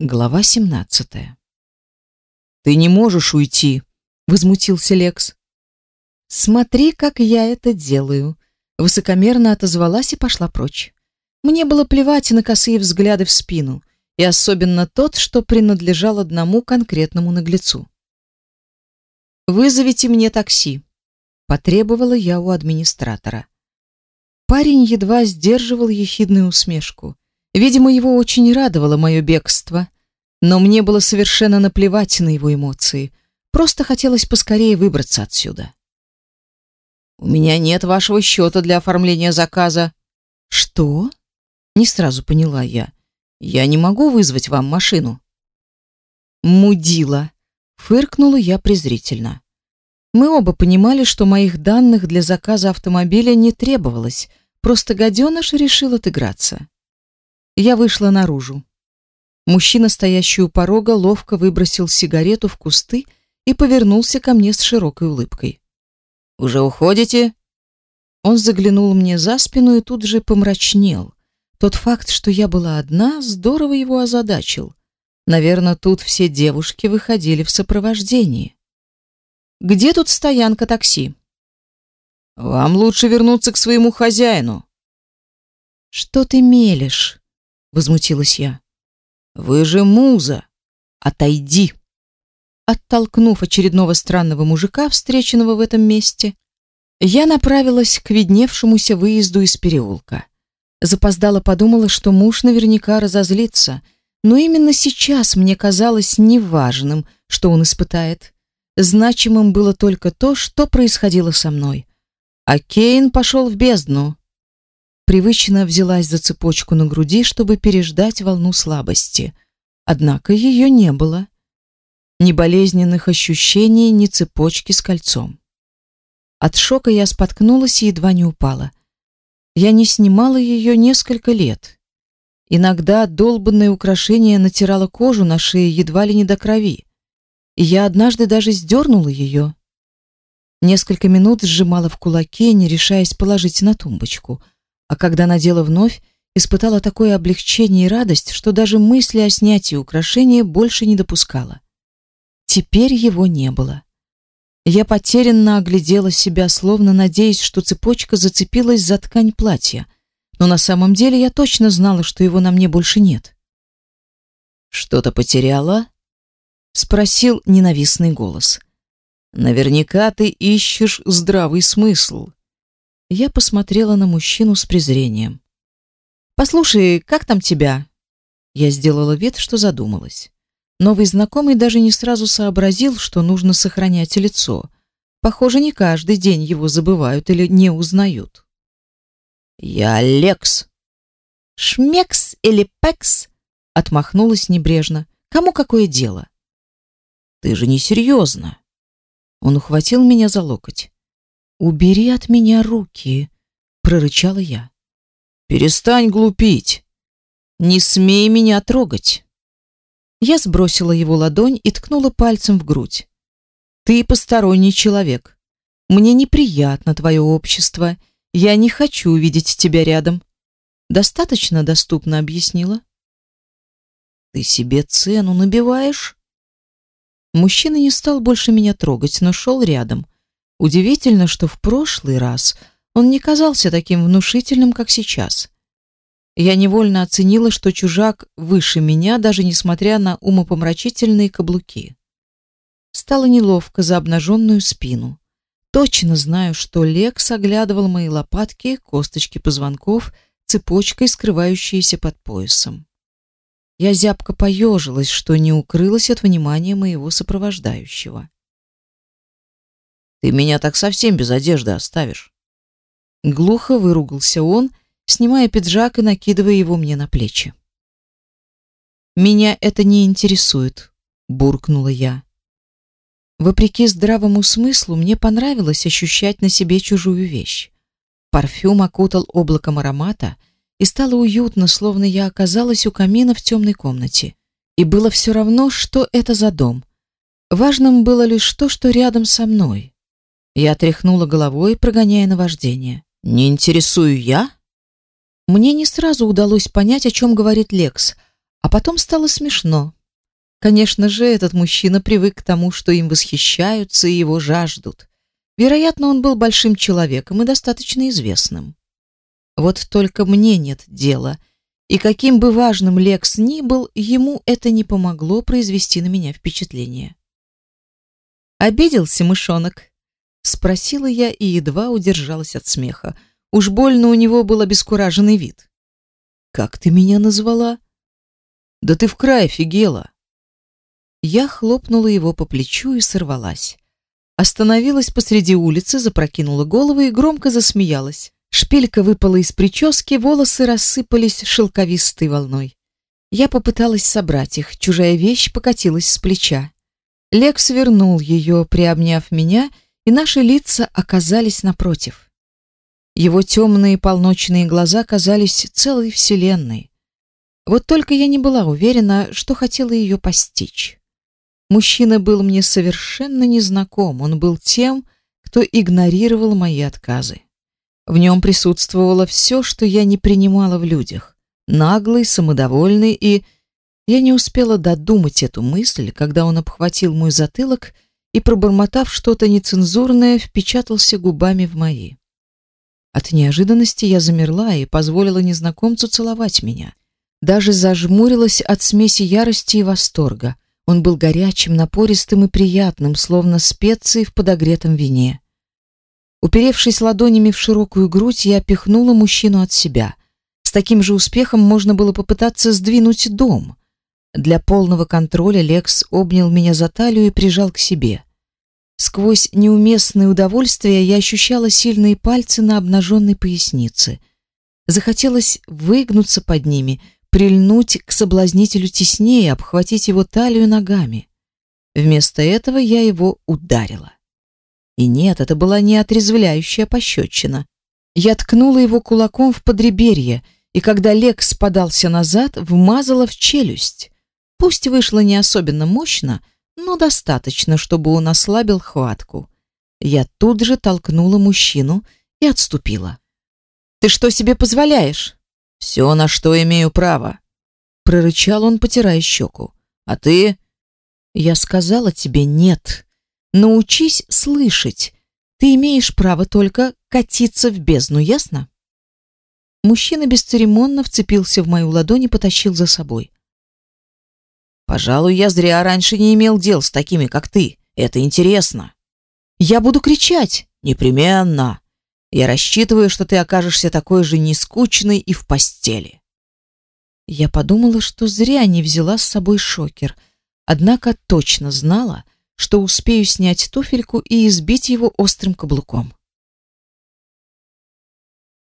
Глава 17. Ты не можешь уйти, возмутился Лекс. Смотри, как я это делаю, высокомерно отозвалась и пошла прочь. Мне было плевать на косые взгляды в спину, и особенно тот, что принадлежал одному конкретному наглецу. Вызовите мне такси, потребовала я у администратора. Парень едва сдерживал ехидную усмешку. Видимо, его очень радовало мое бегство, но мне было совершенно наплевать на его эмоции. Просто хотелось поскорее выбраться отсюда. У меня нет вашего счета для оформления заказа. Что? Не сразу поняла я. Я не могу вызвать вам машину. Мудила, фыркнула я презрительно. Мы оба понимали, что моих данных для заказа автомобиля не требовалось, просто гаденыш решил отыграться. Я вышла наружу. Мужчина, стоящий у порога, ловко выбросил сигарету в кусты и повернулся ко мне с широкой улыбкой. «Уже уходите?» Он заглянул мне за спину и тут же помрачнел. Тот факт, что я была одна, здорово его озадачил. Наверное, тут все девушки выходили в сопровождении. «Где тут стоянка такси?» «Вам лучше вернуться к своему хозяину». «Что ты мелешь?» Возмутилась я. Вы же муза. Отойди. Оттолкнув очередного странного мужика, встреченного в этом месте, я направилась к видневшемуся выезду из переулка. Запоздала подумала, что муж наверняка разозлится, но именно сейчас мне казалось неважным, что он испытает. Значимым было только то, что происходило со мной. А Кейн пошел в бездну, Привычно взялась за цепочку на груди, чтобы переждать волну слабости. Однако ее не было. Ни болезненных ощущений, ни цепочки с кольцом. От шока я споткнулась и едва не упала. Я не снимала ее несколько лет. Иногда долбанное украшение натирало кожу на шее едва ли не до крови. И я однажды даже сдернула ее. Несколько минут сжимала в кулаке, не решаясь положить на тумбочку — а когда надела вновь, испытала такое облегчение и радость, что даже мысли о снятии украшения больше не допускала. Теперь его не было. Я потерянно оглядела себя, словно надеясь, что цепочка зацепилась за ткань платья, но на самом деле я точно знала, что его на мне больше нет. «Что-то потеряла?» — спросил ненавистный голос. «Наверняка ты ищешь здравый смысл. Я посмотрела на мужчину с презрением. «Послушай, как там тебя?» Я сделала вид, что задумалась. Новый знакомый даже не сразу сообразил, что нужно сохранять лицо. Похоже, не каждый день его забывают или не узнают. «Я Лекс». «Шмекс или Пекс?» Отмахнулась небрежно. «Кому какое дело?» «Ты же не серьезно». Он ухватил меня за локоть. «Убери от меня руки!» — прорычала я. «Перестань глупить! Не смей меня трогать!» Я сбросила его ладонь и ткнула пальцем в грудь. «Ты посторонний человек. Мне неприятно твое общество. Я не хочу увидеть тебя рядом». Достаточно доступно объяснила. «Ты себе цену набиваешь?» Мужчина не стал больше меня трогать, но шел рядом — Удивительно, что в прошлый раз он не казался таким внушительным, как сейчас. Я невольно оценила, что чужак выше меня, даже несмотря на умопомрачительные каблуки. Стало неловко за обнаженную спину. Точно знаю, что Лекс оглядывал мои лопатки, косточки позвонков, цепочкой, скрывающиеся под поясом. Я зябко поежилась, что не укрылась от внимания моего сопровождающего. Ты меня так совсем без одежды оставишь. Глухо выругался он, снимая пиджак и накидывая его мне на плечи. Меня это не интересует, буркнула я. Вопреки здравому смыслу, мне понравилось ощущать на себе чужую вещь. Парфюм окутал облаком аромата, и стало уютно, словно я оказалась у камина в темной комнате. И было все равно, что это за дом. Важным было лишь то, что рядом со мной. Я тряхнула головой, прогоняя наваждение. «Не интересую я?» Мне не сразу удалось понять, о чем говорит Лекс, а потом стало смешно. Конечно же, этот мужчина привык к тому, что им восхищаются и его жаждут. Вероятно, он был большим человеком и достаточно известным. Вот только мне нет дела, и каким бы важным Лекс ни был, ему это не помогло произвести на меня впечатление. Обиделся мышонок? Спросила я и едва удержалась от смеха. Уж больно у него был обескураженный вид. Как ты меня назвала? Да ты в край офигела. Я хлопнула его по плечу и сорвалась. Остановилась посреди улицы, запрокинула голову и громко засмеялась. Шпилька выпала из прически, волосы рассыпались шелковистой волной. Я попыталась собрать их, чужая вещь покатилась с плеча. Лекс вернул ее, приобняв меня, и наши лица оказались напротив. Его темные полночные глаза казались целой вселенной. Вот только я не была уверена, что хотела ее постичь. Мужчина был мне совершенно незнаком, он был тем, кто игнорировал мои отказы. В нем присутствовало все, что я не принимала в людях. Наглый, самодовольный и... Я не успела додумать эту мысль, когда он обхватил мой затылок и, пробормотав что-то нецензурное, впечатался губами в мои. От неожиданности я замерла и позволила незнакомцу целовать меня. Даже зажмурилась от смеси ярости и восторга. Он был горячим, напористым и приятным, словно специи в подогретом вине. Уперевшись ладонями в широкую грудь, я пихнула мужчину от себя. С таким же успехом можно было попытаться сдвинуть дом. Для полного контроля Лекс обнял меня за талию и прижал к себе. Сквозь неуместное удовольствие я ощущала сильные пальцы на обнаженной пояснице. Захотелось выгнуться под ними, прильнуть к соблазнителю теснее, обхватить его талию ногами. Вместо этого я его ударила. И нет, это была не отрезвляющая пощечина. Я ткнула его кулаком в подреберье, и когда Лекс подался назад, вмазала в челюсть. Пусть вышло не особенно мощно, но достаточно, чтобы он ослабил хватку. Я тут же толкнула мужчину и отступила. «Ты что себе позволяешь?» «Все, на что имею право», — прорычал он, потирая щеку. «А ты?» «Я сказала тебе нет», Научись слышать. Ты имеешь право только катиться в бездну, ясно? Мужчина бесцеремонно вцепился в мою ладонь и потащил за собой. Пожалуй, я зря раньше не имел дел с такими, как ты. Это интересно. Я буду кричать. Непременно. Я рассчитываю, что ты окажешься такой же нескучной и в постели. Я подумала, что зря не взяла с собой шокер, однако точно знала, что успею снять туфельку и избить его острым каблуком.